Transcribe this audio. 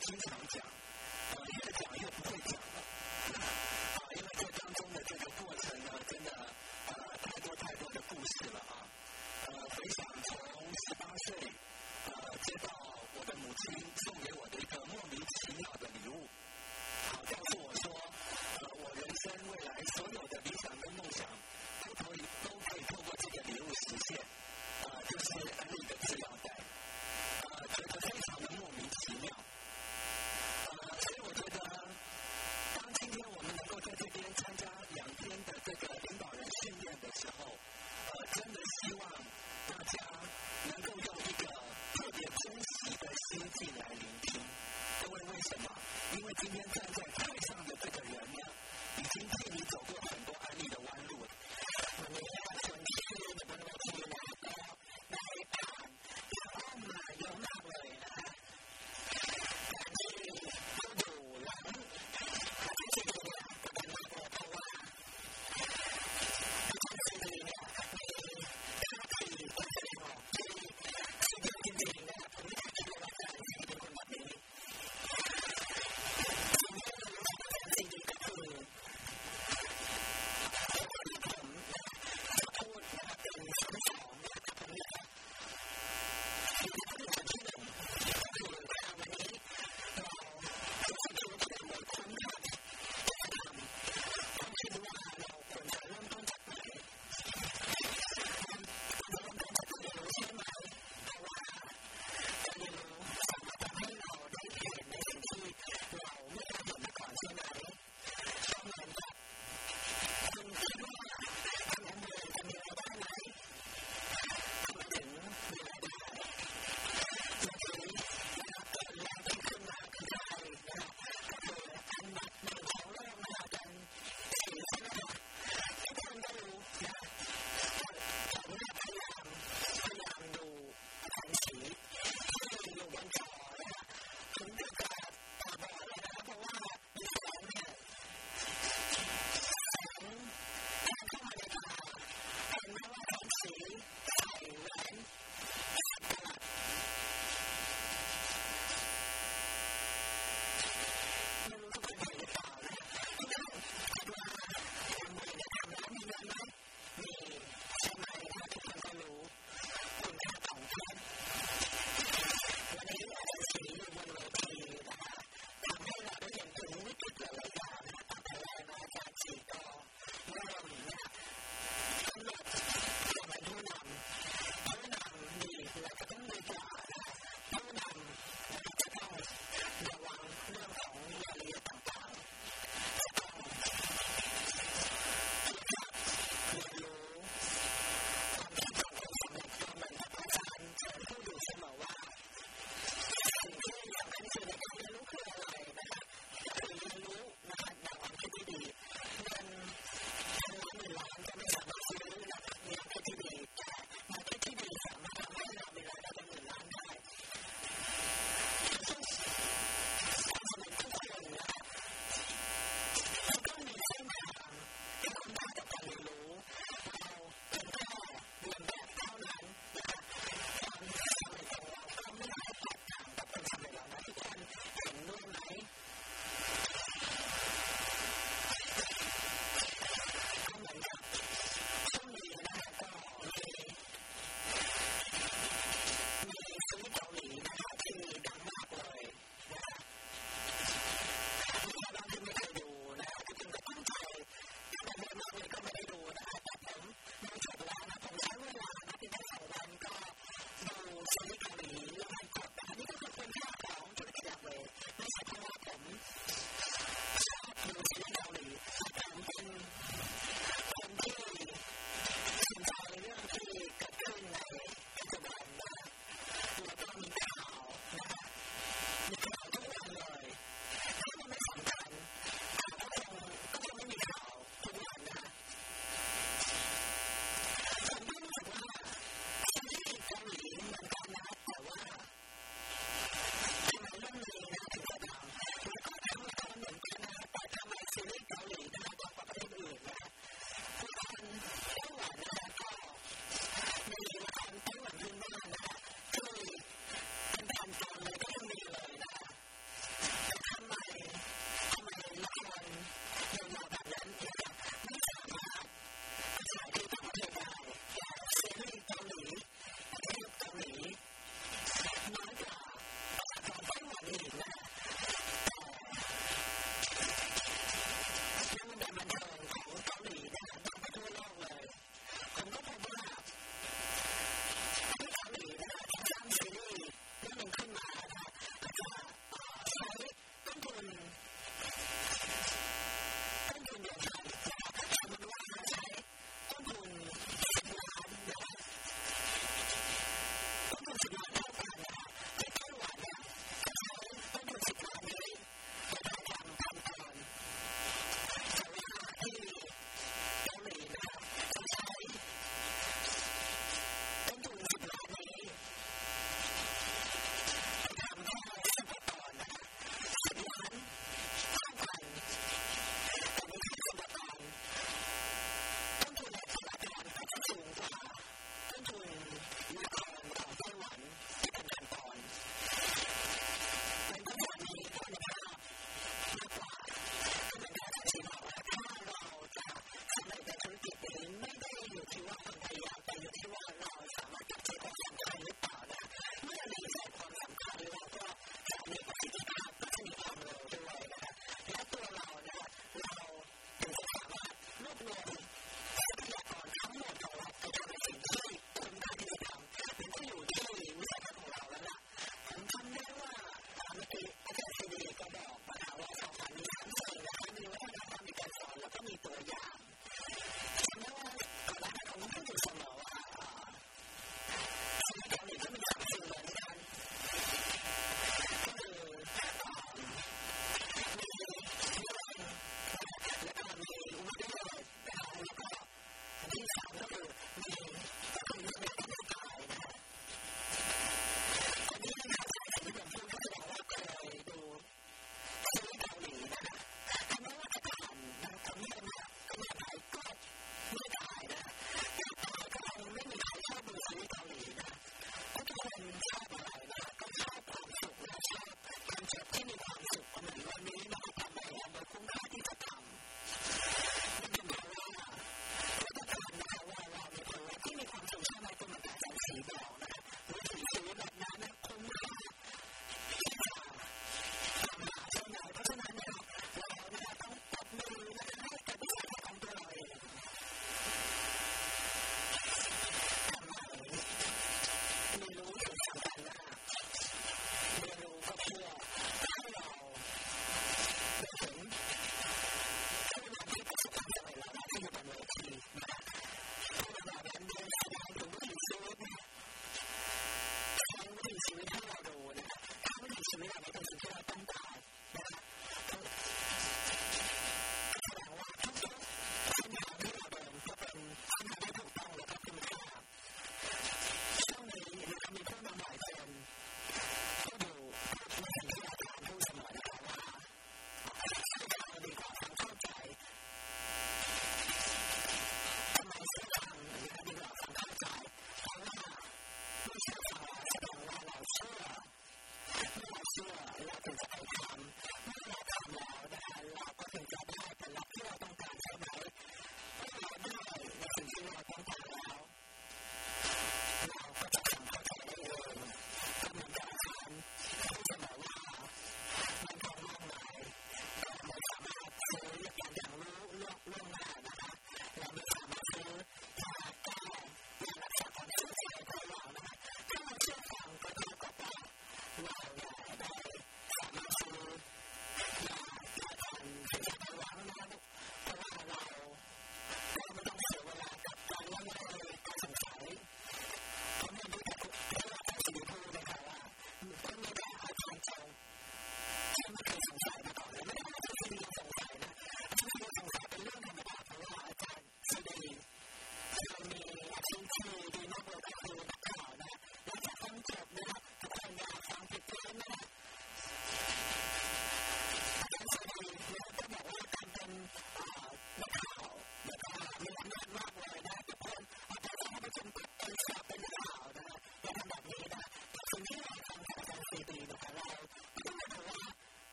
经常讲。